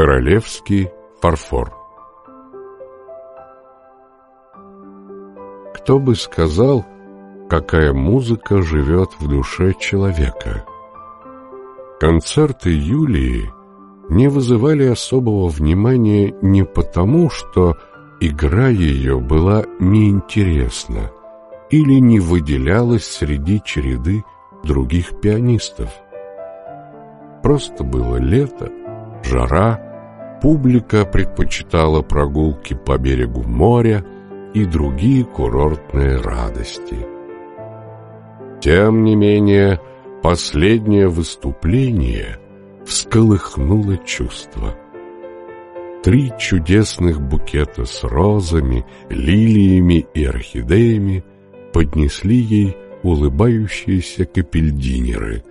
Королевский фарфор Кто бы сказал, какая музыка живет в душе человека? Концерты Юлии не вызывали особого внимания не потому, что игра ее была неинтересна или не выделялась среди череды других пианистов. Просто было лето, жара, Публика предпочитала прогулки по берегу моря и другие курортные радости. Тем не менее, последнее выступление всколыхнуло чувства. Три чудесных букета с розами, лилиями и орхидеями поднесли ей улыбающиеся капельдинеры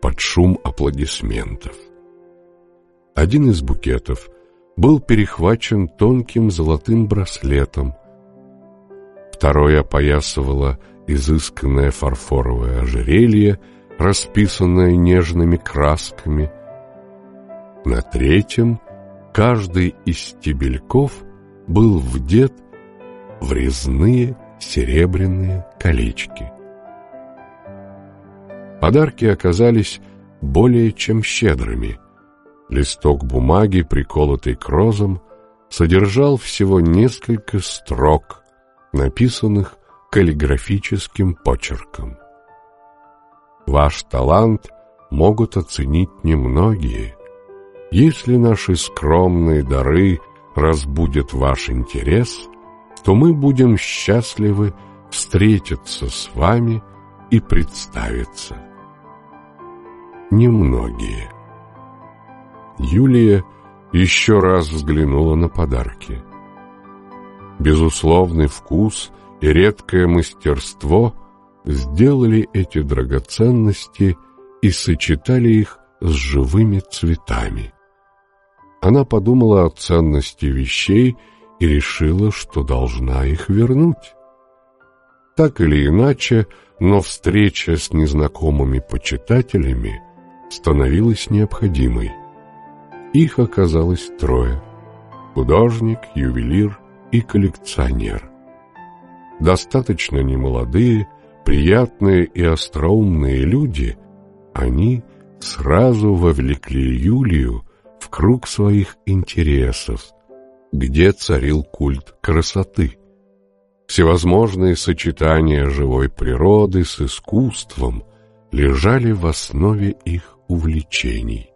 под шум аплодисментов. Один из букетов был перехвачен тонким золотым браслетом. Второй опоясывало изысканное фарфоровое ожерелье, расписанное нежными красками. На третьем каждый из стебельков был вдет в резные серебряные колечки. Подарки оказались более чем щедрыми – Листок бумаги, приколотый к розам, содержал всего несколько строк, написанных каллиграфическим почерком. Ваш талант могут оценить немногие. Если наши скромные дары разбудят ваш интерес, то мы будем счастливы встретиться с вами и представиться. Немногие. Юлия еще раз взглянула на подарки. Безусловный вкус и редкое мастерство сделали эти драгоценности и сочетали их с живыми цветами. Она подумала о ценности вещей и решила, что должна их вернуть. Так или иначе, но встреча с незнакомыми почитателями становилась необходимой. Их оказалось трое – художник, ювелир и коллекционер. Достаточно немолодые, приятные и остроумные люди, они сразу вовлекли Юлию в круг своих интересов, где царил культ красоты. Всевозможные сочетания живой природы с искусством лежали в основе их увлечений.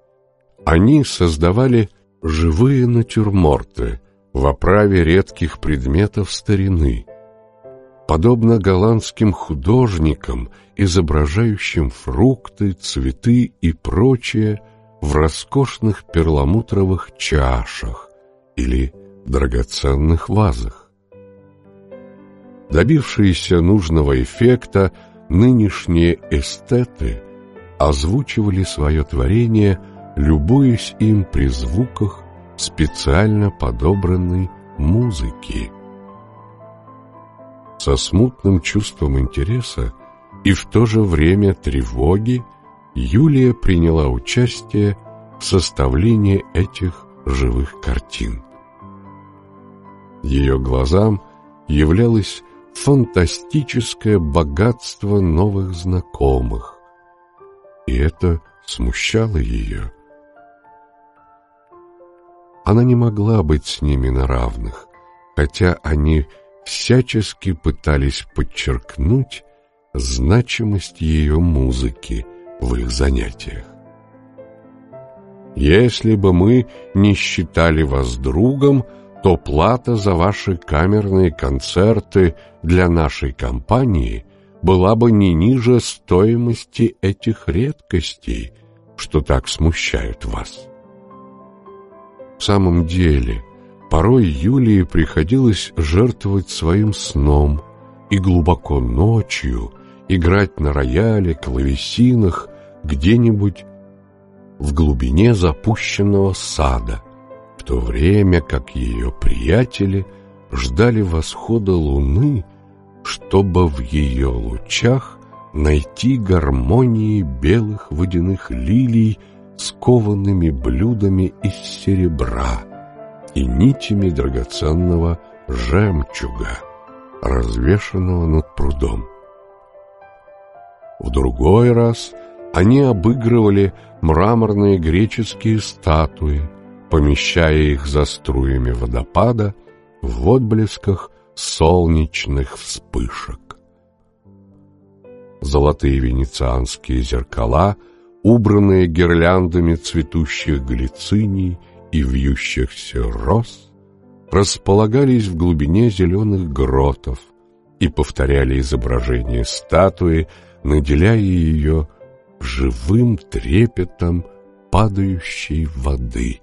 Они создавали живые натюрморты в оправе редких предметов старины, подобно голландским художникам, изображающим фрукты, цветы и прочее в роскошных перламутровых чашах или драгоценных вазах. Добившиеся нужного эффекта, нынешние эстеты озвучивали свое творение – любуясь им при звуках специально подобранной музыки. Со смутным чувством интереса и в то же время тревоги Юлия приняла участие в составлении этих живых картин. Ее глазам являлось фантастическое богатство новых знакомых, и это смущало ее. Она не могла быть с ними на равных, хотя они всячески пытались подчеркнуть значимость ее музыки в их занятиях. Если бы мы не считали вас другом, то плата за ваши камерные концерты для нашей компании была бы не ниже стоимости этих редкостей, что так смущают вас. В самом деле, порой Юлии приходилось жертвовать своим сном и глубоко ночью играть на рояле, клавесинах где-нибудь в глубине запущенного сада, в то время как ее приятели ждали восхода луны, чтобы в ее лучах найти гармонии белых водяных лилий с коваными блюдами из серебра и нитями драгоценного жемчуга, развешанного над прудом. В другой раз они обыгрывали мраморные греческие статуи, помещая их за струями водопада в отблесках солнечных вспышек. Золотые венецианские зеркала, убранные гирляндами цветущих глициний и вьющихся роз, располагались в глубине зеленых гротов и повторяли изображение статуи, наделяя ее живым трепетом падающей воды.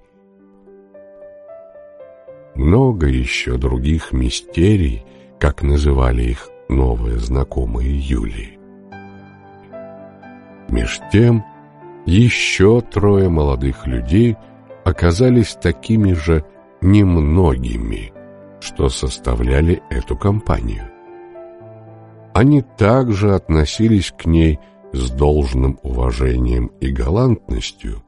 Много еще других мистерий, как называли их новые знакомые Юлии. Меж тем, еще трое молодых людей оказались такими же немногими, что составляли эту компанию. Они также относились к ней с должным уважением и галантностью,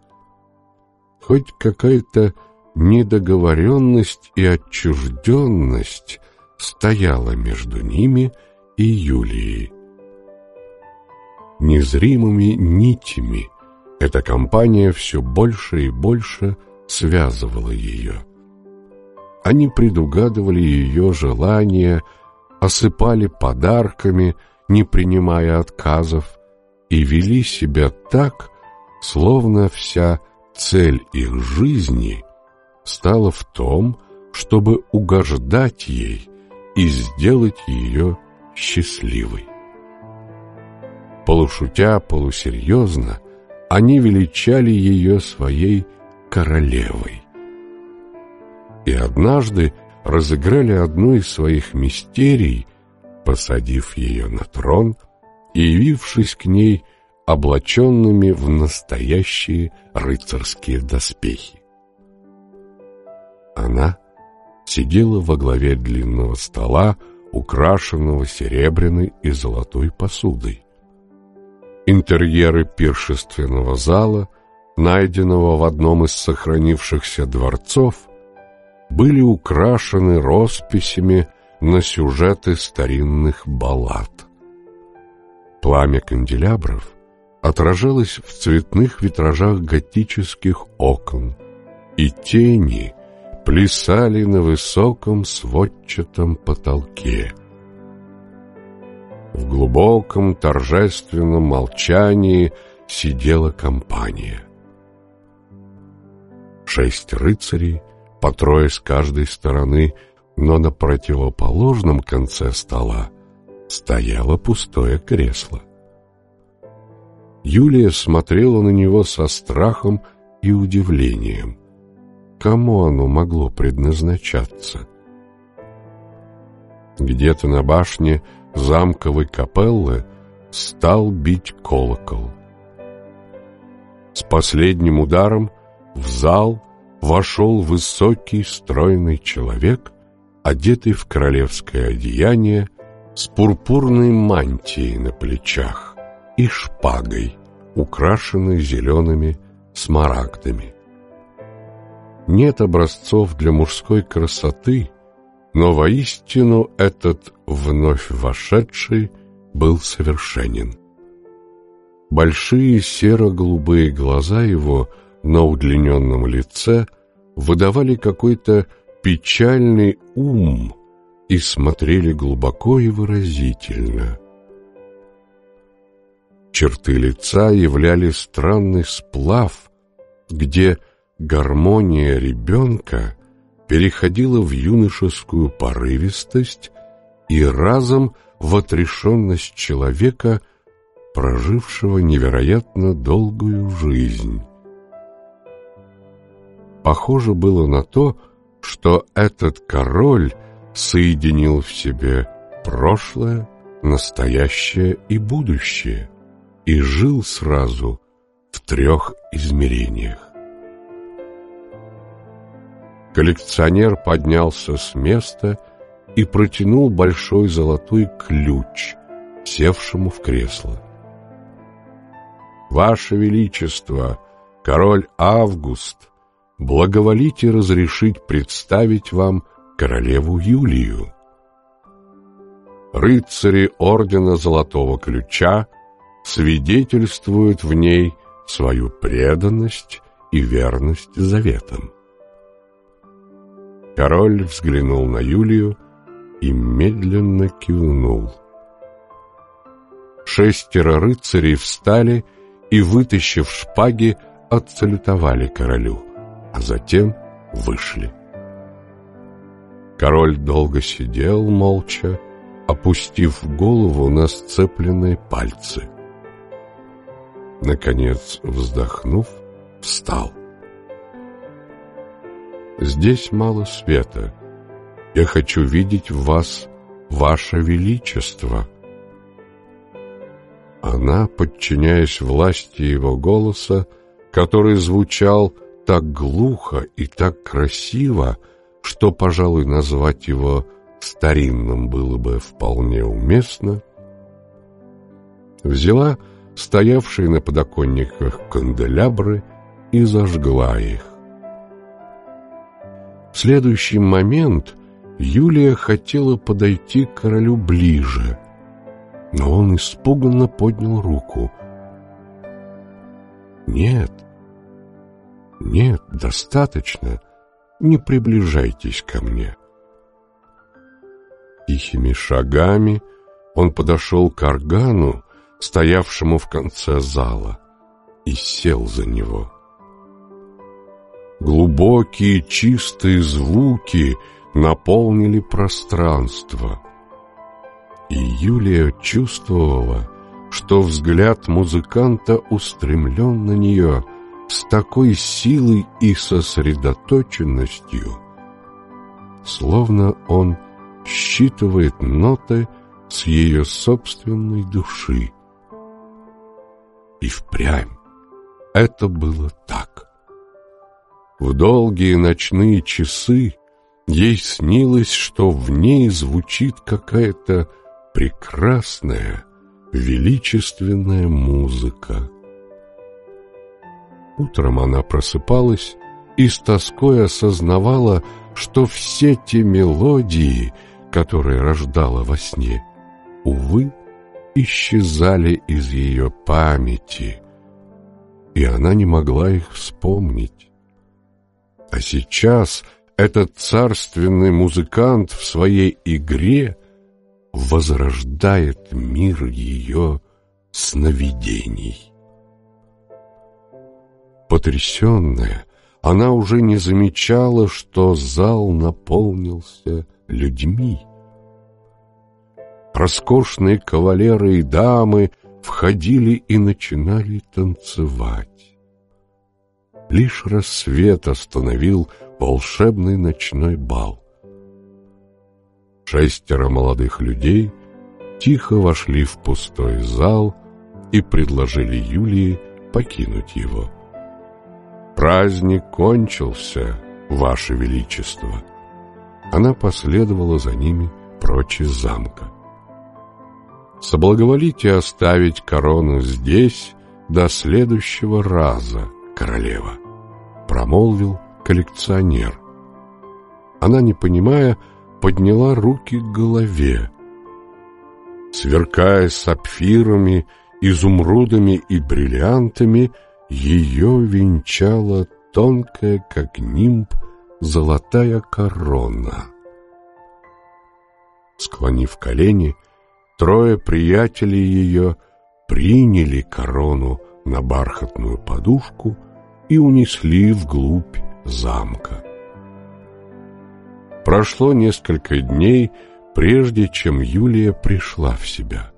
хоть какая-то недоговоренность и отчужденность стояла между ними и Юлией. Незримыми нитями эта компания все больше и больше связывала ее. Они предугадывали ее желания, осыпали подарками, не принимая отказов, и вели себя так, словно вся цель их жизни стала в том, чтобы угождать ей и сделать ее счастливой. Полушутя, полусерьезно, они величали ее своей королевой. И однажды разыграли одну из своих мистерий, посадив ее на трон и явившись к ней облаченными в настоящие рыцарские доспехи. Она сидела во главе длинного стола, украшенного серебряной и золотой посудой. Интерьеры пиршественного зала, найденного в одном из сохранившихся дворцов, были украшены росписями на сюжеты старинных баллад. Пламя канделябров отражалось в цветных витражах готических окон, и тени плясали на высоком сводчатом потолке. В глубоком торжественном молчании сидела компания. Шесть рыцарей, по трое с каждой стороны, но на противоположном конце стола стояло пустое кресло. Юлия смотрела на него со страхом и удивлением. Кому оно могло предназначаться? Где-то на башне замковой капеллы стал бить колокол. С последним ударом в зал вошел высокий стройный человек, одетый в королевское одеяние, с пурпурной мантией на плечах и шпагой, украшенной зелеными смарагдами. Нет образцов для мужской красоты, но воистину этот вновь вошедший был совершенен. Большие серо-голубые глаза его на удлиненном лице выдавали какой-то печальный ум и смотрели глубоко и выразительно. Черты лица являли странный сплав, где гармония ребенка переходила в юношескую порывистость и разом в отрешенность человека, прожившего невероятно долгую жизнь. Похоже было на то, что этот король соединил в себе прошлое, настоящее и будущее и жил сразу в трех измерениях. Коллекционер поднялся с места и протянул большой золотой ключ, севшему в кресло. «Ваше Величество, король Август, благоволите разрешить представить вам королеву Юлию. Рыцари Ордена Золотого Ключа свидетельствуют в ней свою преданность и верность заветам. Король взглянул на Юлию и медленно кивнул. Шестеро рыцарей встали и, вытащив шпаги, отсалютовали королю, а затем вышли. Король долго сидел молча, опустив голову на сцепленные пальцы. Наконец, вздохнув, встал. Здесь мало света. Я хочу видеть в вас ваше величество. Она, подчиняясь власти его голоса, который звучал так глухо и так красиво, что, пожалуй, назвать его старинным было бы вполне уместно, взяла стоявшие на подоконниках канделябры и зажгла их. В следующий момент Юлия хотела подойти к королю ближе, но он испуганно поднял руку. «Нет, нет, достаточно, не приближайтесь ко мне». Тихими шагами он подошел к органу, стоявшему в конце зала, и сел за него. Глубокие чистые звуки наполнили пространство. И Юлия чувствовала, что взгляд музыканта устремлен на нее с такой силой и сосредоточенностью, словно он считывает ноты с ее собственной души. И впрямь это было так. В долгие ночные часы ей снилось, что в ней звучит какая-то прекрасная, величественная музыка. Утром она просыпалась и с тоской осознавала, что все те мелодии, которые рождала во сне, увы, исчезали из ее памяти, и она не могла их вспомнить. А сейчас этот царственный музыкант в своей игре возрождает мир ее сновидений. Потрясенная, она уже не замечала, что зал наполнился людьми. Роскошные кавалеры и дамы входили и начинали танцевать. Лишь рассвет остановил волшебный ночной бал. Шестеро молодых людей тихо вошли в пустой зал и предложили Юлии покинуть его. «Праздник кончился, Ваше Величество!» Она последовала за ними прочь из замка. «Соблаговолите оставить корону здесь до следующего раза, королева!» Промолвил коллекционер. Она, не понимая, подняла руки к голове. Сверкая сапфирами, изумрудами и бриллиантами, ее венчала тонкая, как нимб, золотая корона. Склонив колени, трое приятелей ее приняли корону на бархатную подушку — и унесли вглубь замка. Прошло несколько дней, прежде чем Юлия пришла в себя.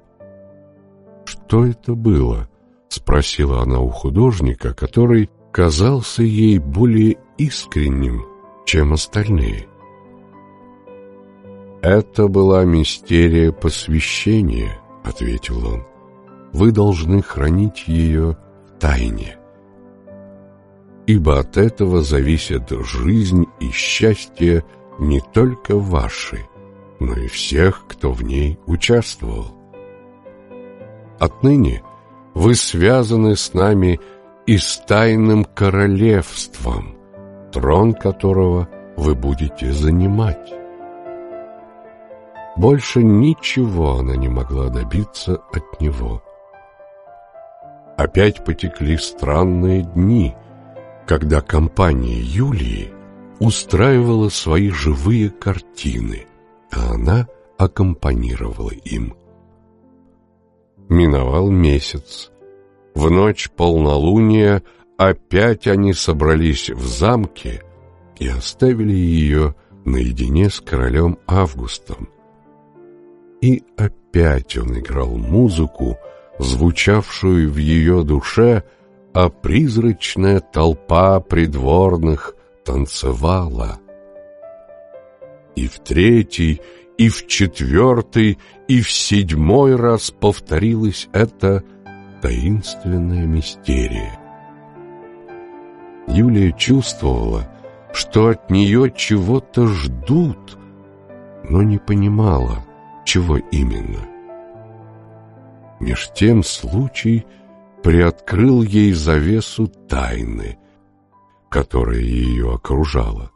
«Что это было?» — спросила она у художника, который казался ей более искренним, чем остальные. «Это была мистерия посвящения», — ответил он. «Вы должны хранить ее в тайне» ибо от этого зависит жизнь и счастье не только ваши, но и всех, кто в ней участвовал. Отныне вы связаны с нами и с тайным королевством, трон которого вы будете занимать. Больше ничего она не могла добиться от него. Опять потекли странные дни, когда компания Юлии устраивала свои живые картины, а она аккомпанировала им. Миновал месяц. В ночь полнолуния опять они собрались в замке и оставили ее наедине с королем Августом. И опять он играл музыку, звучавшую в ее душе, а призрачная толпа придворных танцевала. И в третий, и в четвертый, и в седьмой раз повторилась эта таинственная мистерия. Юлия чувствовала, что от нее чего-то ждут, но не понимала, чего именно. Меж тем случай приоткрыл ей завесу тайны, которая ее окружала.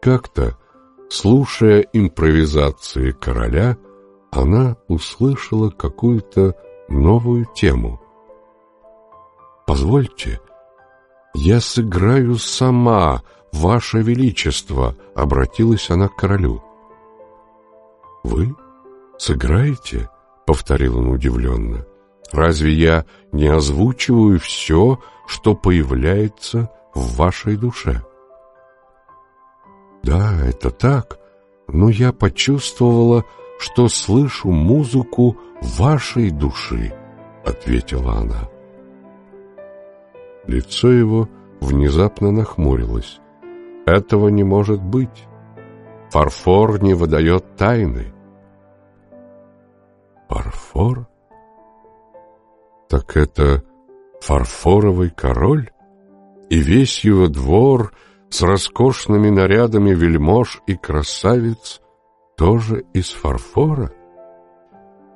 Как-то, слушая импровизации короля, она услышала какую-то новую тему. «Позвольте, я сыграю сама, ваше величество», — обратилась она к королю. «Вы сыграете?» — повторил он удивленно. «Разве я не озвучиваю все, что появляется в вашей душе?» «Да, это так, но я почувствовала, что слышу музыку вашей души», — ответила она. Лицо его внезапно нахмурилось. «Этого не может быть. Фарфор не выдает тайны». «Фарфор? Так это фарфоровый король? И весь его двор с роскошными нарядами вельмож и красавиц тоже из фарфора?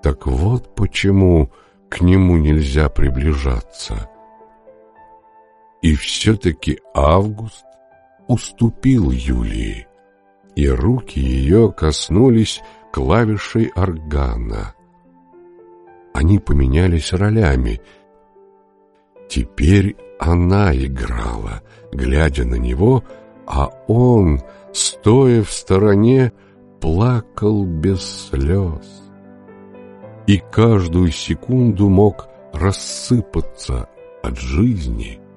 Так вот почему к нему нельзя приближаться». И все-таки Август уступил Юлии, и руки ее коснулись клавишей органа. Они поменялись ролями. Теперь она играла, глядя на него, а он, стоя в стороне, плакал без слез. И каждую секунду мог рассыпаться от жизни —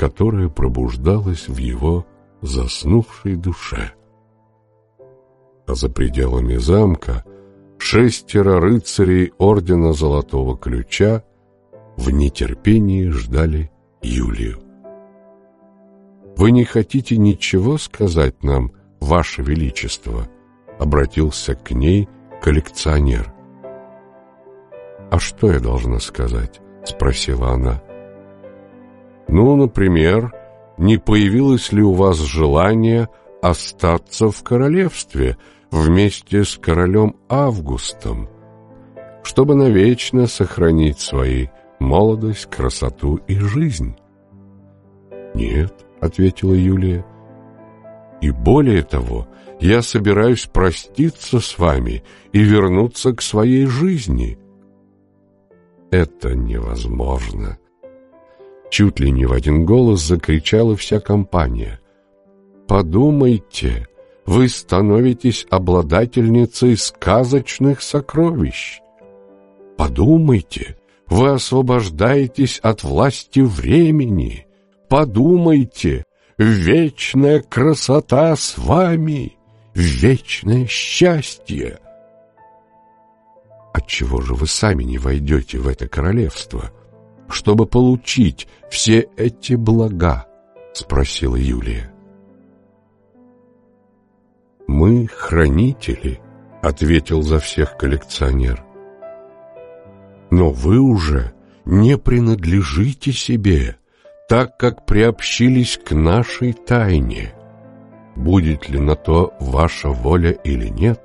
которая пробуждалась в его заснувшей душе. А за пределами замка шестеро рыцарей Ордена Золотого Ключа в нетерпении ждали Юлию. «Вы не хотите ничего сказать нам, Ваше Величество?» — обратился к ней коллекционер. «А что я должна сказать?» — спросила она. Ну, например, не появилось ли у вас желание остаться в королевстве вместе с королем Августом, чтобы навечно сохранить свои молодость, красоту и жизнь? Нет, ответила Юлия. И более того, я собираюсь проститься с вами и вернуться к своей жизни. Это невозможно, Чуть ли не в один голос закричала вся компания. «Подумайте, вы становитесь обладательницей сказочных сокровищ. Подумайте, вы освобождаетесь от власти времени. Подумайте, вечная красота с вами, вечное счастье. Отчего же вы сами не войдете в это королевство, чтобы получить все эти блага? Спросила Юлия. Мы хранители, ответил за всех коллекционер. Но вы уже не принадлежите себе, так как приобщились к нашей тайне. Будет ли на то ваша воля или нет,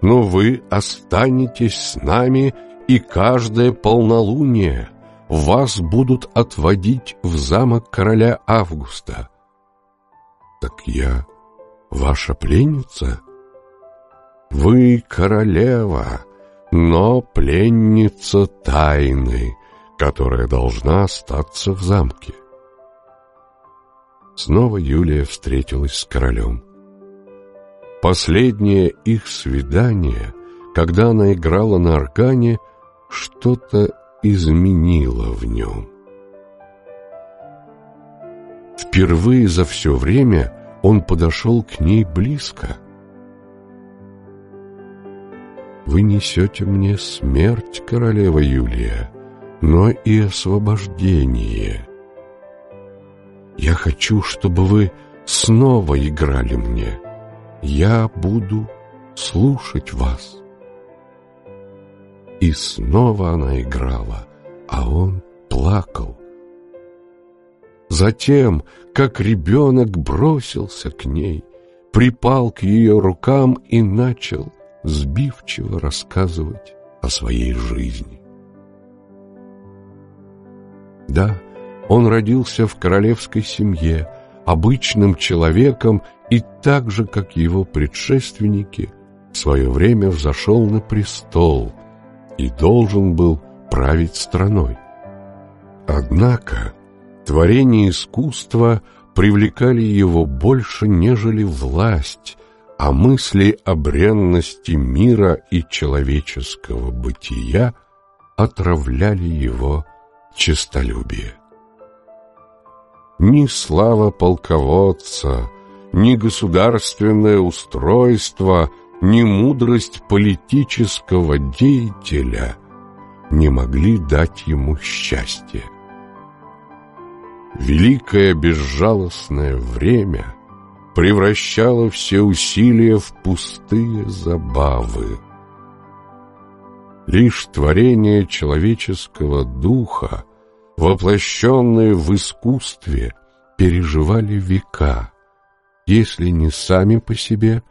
но вы останетесь с нами, и каждое полнолуние вас будут отводить в замок короля Августа. Так я ваша пленница? Вы королева, но пленница тайны, которая должна остаться в замке. Снова Юлия встретилась с королем. Последнее их свидание, когда она играла на органе, что-то изменило в нем. Впервые за все время он подошел к ней близко. «Вы несете мне смерть, королева Юлия, но и освобождение. Я хочу, чтобы вы снова играли мне» я буду слушать вас. И снова она играла, а он плакал. Затем, как ребенок бросился к ней, припал к ее рукам и начал сбивчиво рассказывать о своей жизни. Да, он родился в королевской семье, обычным человеком и так же, как его предшественники, в свое время взошел на престол и должен был править страной. Однако творения искусства привлекали его больше, нежели власть, а мысли о бренности мира и человеческого бытия отравляли его честолюбие. Ни слава полководца, ни государственное устройство, ни мудрость политического деятеля не могли дать ему счастье. Великое безжалостное время превращало все усилия в пустые забавы. Лишь творение человеческого духа, воплощенные в искусстве, переживали века, если не сами по себе,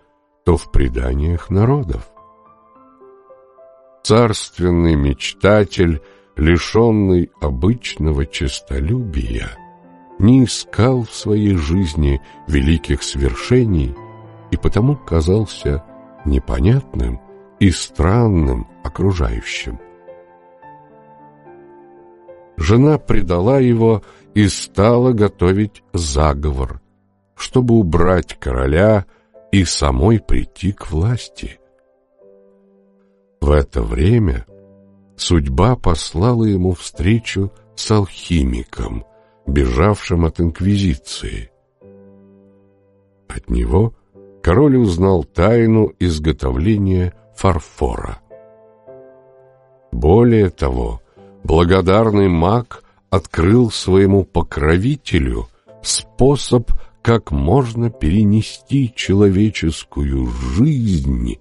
то в преданиях народов. Царственный мечтатель, лишенный обычного честолюбия, не искал в своей жизни великих свершений и потому казался непонятным и странным окружающим. Жена предала его и стала готовить заговор, чтобы убрать короля и самой прийти к власти. В это время судьба послала ему встречу с алхимиком, бежавшим от инквизиции. От него король узнал тайну изготовления фарфора. Более того, благодарный маг открыл своему покровителю способ как можно перенести человеческую жизнь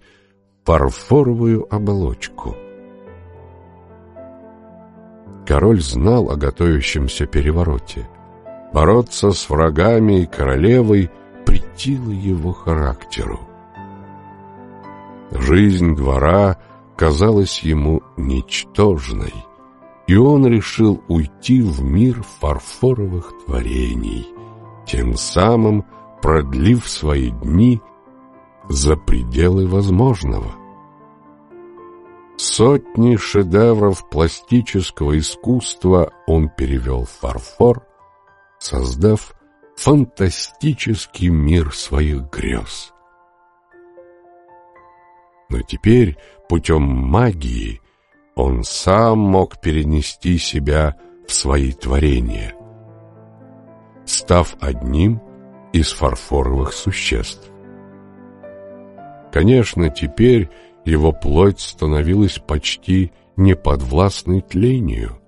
в фарфоровую оболочку. Король знал о готовящемся перевороте. Бороться с врагами и королевой претило его характеру. Жизнь двора казалась ему ничтожной, и он решил уйти в мир фарфоровых творений — тем самым продлив свои дни за пределы возможного. Сотни шедевров пластического искусства он перевел в фарфор, создав фантастический мир своих грез. Но теперь путем магии он сам мог перенести себя в свои творения – став одним из фарфоровых существ. Конечно, теперь его плоть становилась почти неподвластной тлению.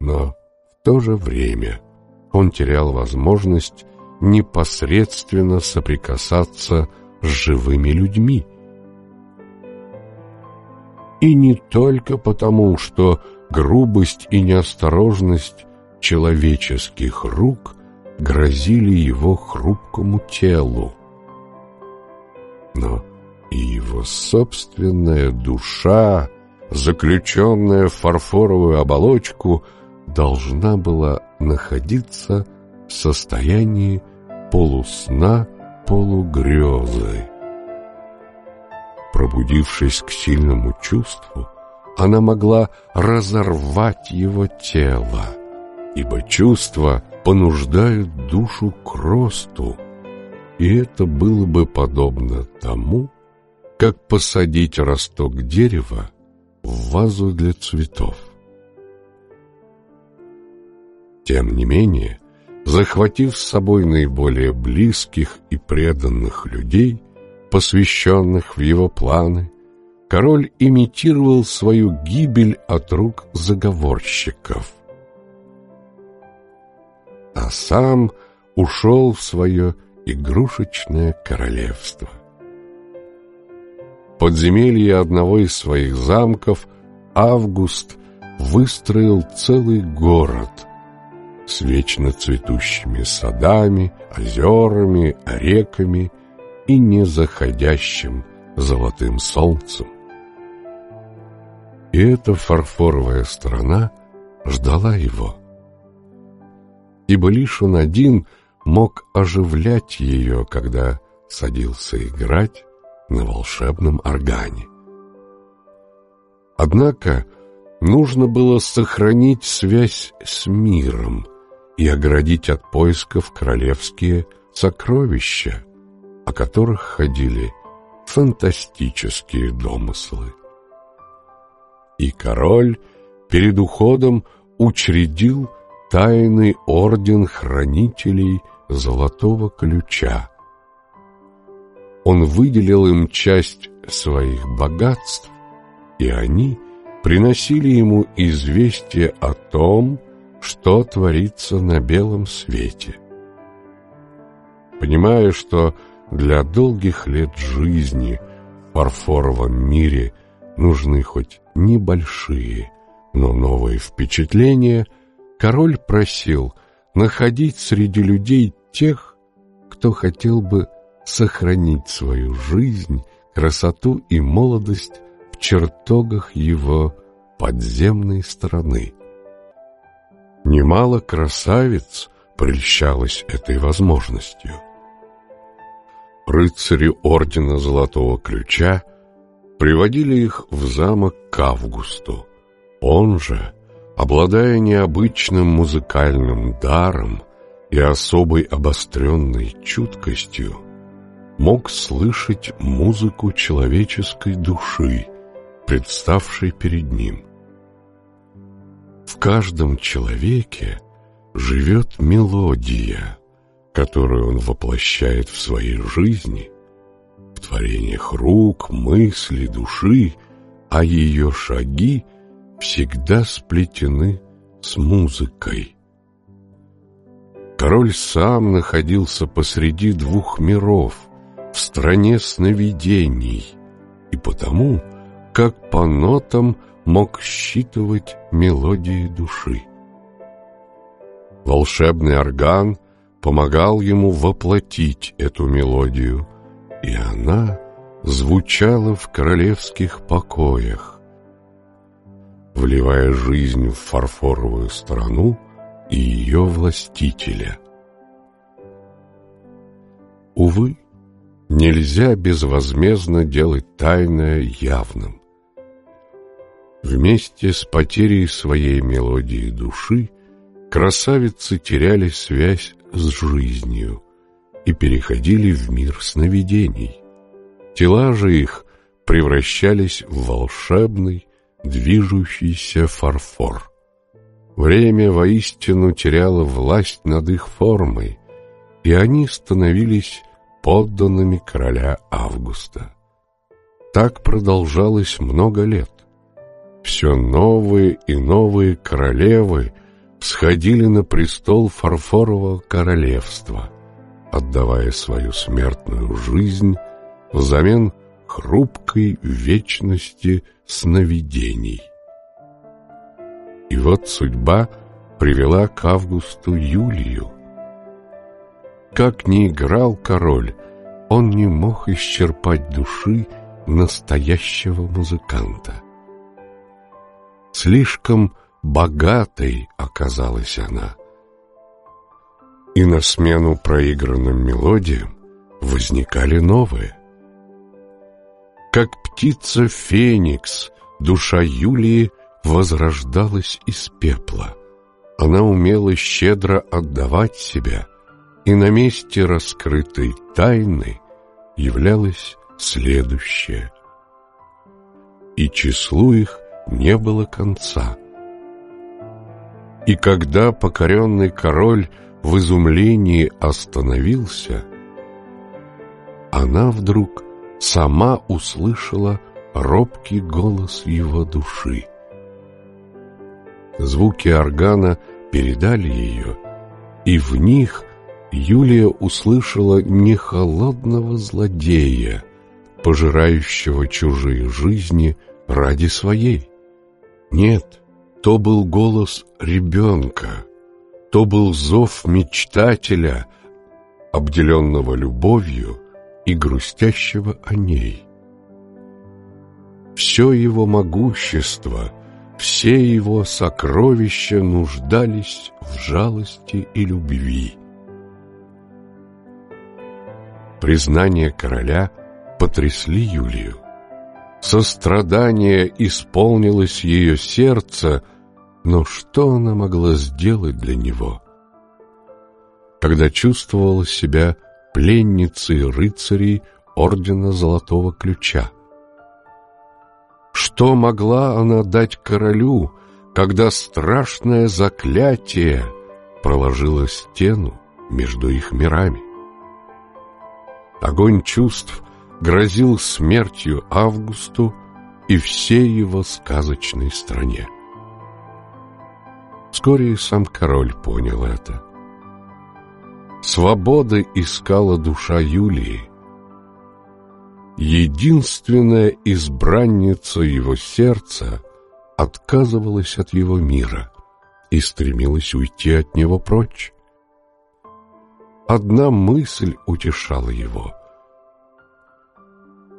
Но в то же время он терял возможность непосредственно соприкасаться с живыми людьми. И не только потому, что грубость и неосторожность человеческих рук грозили его хрупкому телу, но его собственная душа, заключенная в фарфоровую оболочку, должна была находиться в состоянии полусна, полугрезы. Пробудившись к сильному чувству, она могла разорвать его тело, ибо чувства понуждают душу к росту, и это было бы подобно тому, как посадить росток дерева в вазу для цветов. Тем не менее, захватив с собой наиболее близких и преданных людей, посвященных в его планы, король имитировал свою гибель от рук заговорщиков. А сам ушел в свое игрушечное королевство. Подземелье одного из своих замков Август выстроил целый город с вечно цветущими садами, озерами, реками и незаходящим золотым солнцем. И эта фарфоровая страна ждала его. Ибо лишь он один мог оживлять ее, когда садился играть на волшебном органе. Однако нужно было сохранить связь с миром и оградить от поисков королевские сокровища, о которых ходили фантастические домыслы. И король перед уходом учредил тайный орден хранителей Золотого Ключа. Он выделил им часть своих богатств, и они приносили ему известие о том, что творится на белом свете. Понимая, что для долгих лет жизни в фарфоровом мире нужны хоть небольшие, но новые впечатления, король просил находить среди людей тех, кто хотел бы сохранить свою жизнь, красоту и молодость в чертогах его подземной страны. Немало красавиц прельщалось этой возможностью. Рыцари Ордена Золотого Ключа приводили их в замок к Августу. Он же, обладая необычным музыкальным даром и особой обостренной чуткостью, мог слышать музыку человеческой души, представшей перед ним. В каждом человеке живет мелодия, которую он воплощает в своей жизни, в творениях рук, мысли, души, а ее шаги всегда сплетены с музыкой. Король сам находился посреди двух миров, в стране сновидений, и потому, как по нотам, мог считывать мелодии души. Волшебный орган — помогал ему воплотить эту мелодию, и она звучала в королевских покоях, вливая жизнь в фарфоровую страну и ее властителя. Увы, нельзя безвозмездно делать тайное явным. Вместе с потерей своей мелодии души красавицы теряли связь с жизнью и переходили в мир сновидений. Тела же их превращались в волшебный, движущийся фарфор. Время воистину теряло власть над их формой, и они становились подданными короля Августа. Так продолжалось много лет. Все новые и новые королевы сходили на престол фарфорового королевства, отдавая свою смертную жизнь взамен хрупкой вечности сновидений. И вот судьба привела к Августу Юлию. Как ни играл король, он не мог исчерпать души настоящего музыканта. Слишком богатой оказалась она. И на смену проигранным мелодиям возникали новые. Как птица Феникс, душа Юлии возрождалась из пепла. Она умела щедро отдавать себя, и на месте раскрытой тайны являлась следующее. И числу их не было конца. И когда покоренный король в изумлении остановился, она вдруг сама услышала робкий голос его души. Звуки органа передали ее, и в них Юлия услышала не холодного злодея, пожирающего чужие жизни ради своей. Нет, то был голос ребенка, то был зов мечтателя, обделенного любовью и грустящего о ней. Все его могущество, все его сокровища нуждались в жалости и любви. Признание короля потрясли Юлию. Сострадание исполнилось ее сердце, но что она могла сделать для него? Когда чувствовала себя пленницей рыцарей Ордена Золотого Ключа. Что могла она дать королю, когда страшное заклятие проложило стену между их мирами? Огонь чувств грозил смертью Августу и всей его сказочной стране. Вскоре и сам король понял это. Свободы искала душа Юлии. Единственная избранница его сердца отказывалась от его мира и стремилась уйти от него прочь. Одна мысль утешала его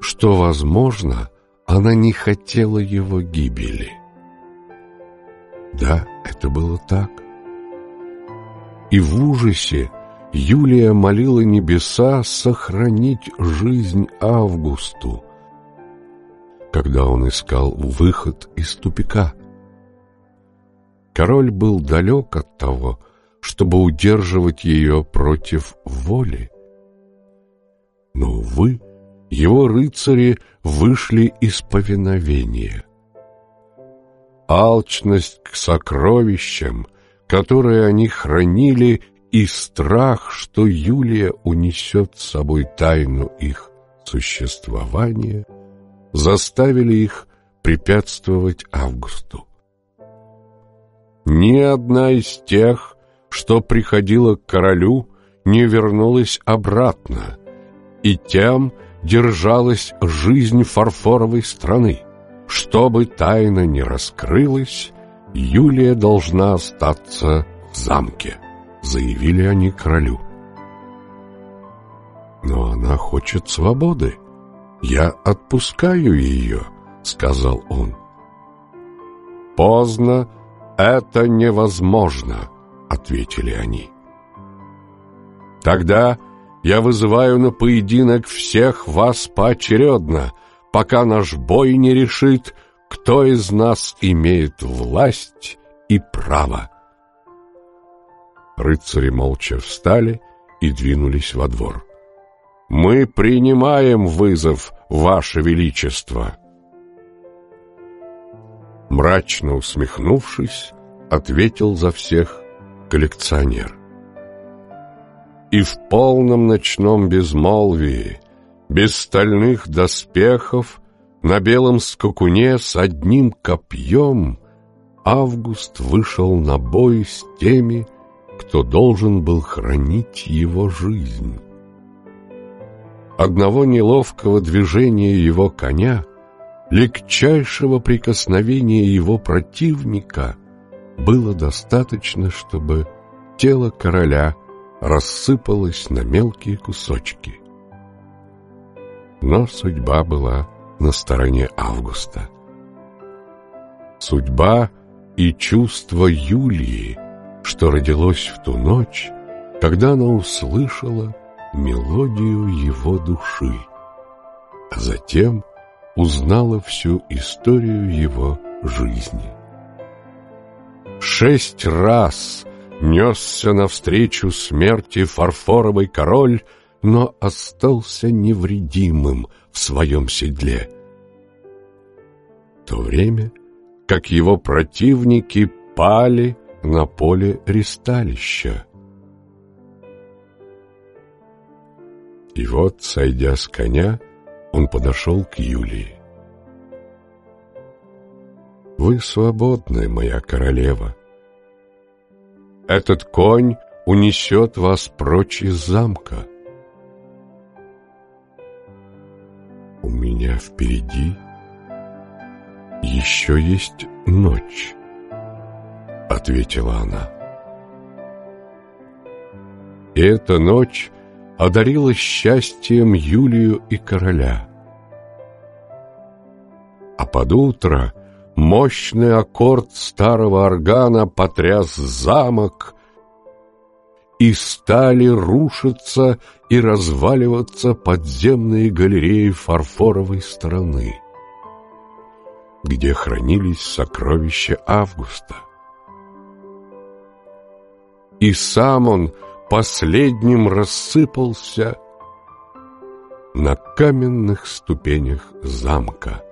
что, возможно, она не хотела его гибели. Да, это было так. И в ужасе Юлия молила небеса сохранить жизнь Августу, когда он искал выход из тупика. Король был далек от того, чтобы удерживать ее против воли. Но, увы, его рыцари вышли из повиновения. Алчность к сокровищам, которые они хранили, и страх, что Юлия унесет с собой тайну их существования, заставили их препятствовать Августу. Ни одна из тех, что приходила к королю, не вернулась обратно, и тем держалась жизнь фарфоровой страны. Чтобы тайна не раскрылась, Юлия должна остаться в замке, заявили они королю. Но она хочет свободы. Я отпускаю ее, сказал он. Поздно, это невозможно, ответили они. Тогда я вызываю на поединок всех вас поочередно, пока наш бой не решит, кто из нас имеет власть и право. Рыцари молча встали и двинулись во двор. «Мы принимаем вызов, Ваше Величество!» Мрачно усмехнувшись, ответил за всех коллекционер. И в полном ночном безмолвии, без стальных доспехов, на белом скакуне с одним копьем Август вышел на бой с теми, кто должен был хранить его жизнь. Одного неловкого движения его коня, легчайшего прикосновения его противника было достаточно, чтобы тело короля рассыпалось на мелкие кусочки. Но судьба была на стороне Августа. Судьба и чувство Юлии, что родилось в ту ночь, когда она услышала мелодию его души, а затем узнала всю историю его жизни. Шесть раз несся навстречу смерти фарфоровый король, но остался невредимым в своем седле. В то время, как его противники пали на поле ристалища. И вот, сойдя с коня, он подошел к Юлии. «Вы свободны, моя королева. Этот конь унесет вас прочь из замка. У меня впереди еще есть ночь», — ответила она. И эта ночь одарила счастьем Юлию и короля. А под утро мощный аккорд старого органа потряс замок, и стали рушиться и разваливаться подземные галереи фарфоровой страны, где хранились сокровища Августа. И сам он последним рассыпался на каменных ступенях замка.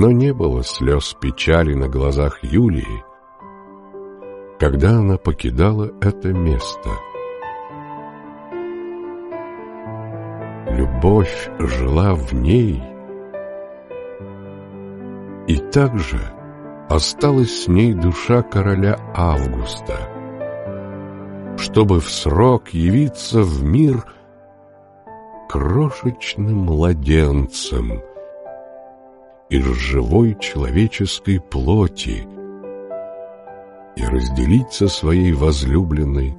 Но не было слез печали на глазах Юлии, когда она покидала это место. Любовь жила в ней, и также осталась с ней душа короля Августа, чтобы в срок явиться в мир крошечным младенцем из живой человеческой плоти и разделить со своей возлюбленной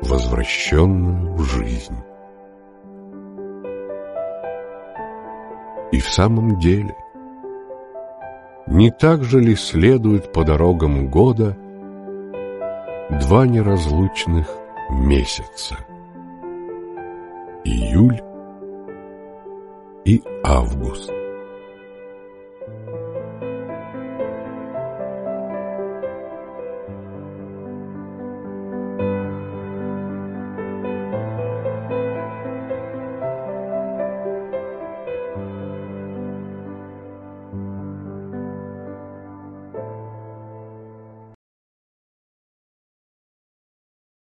возвращенную жизнь. И в самом деле не так же ли следует по дорогам года два неразлучных месяца? Июль и август.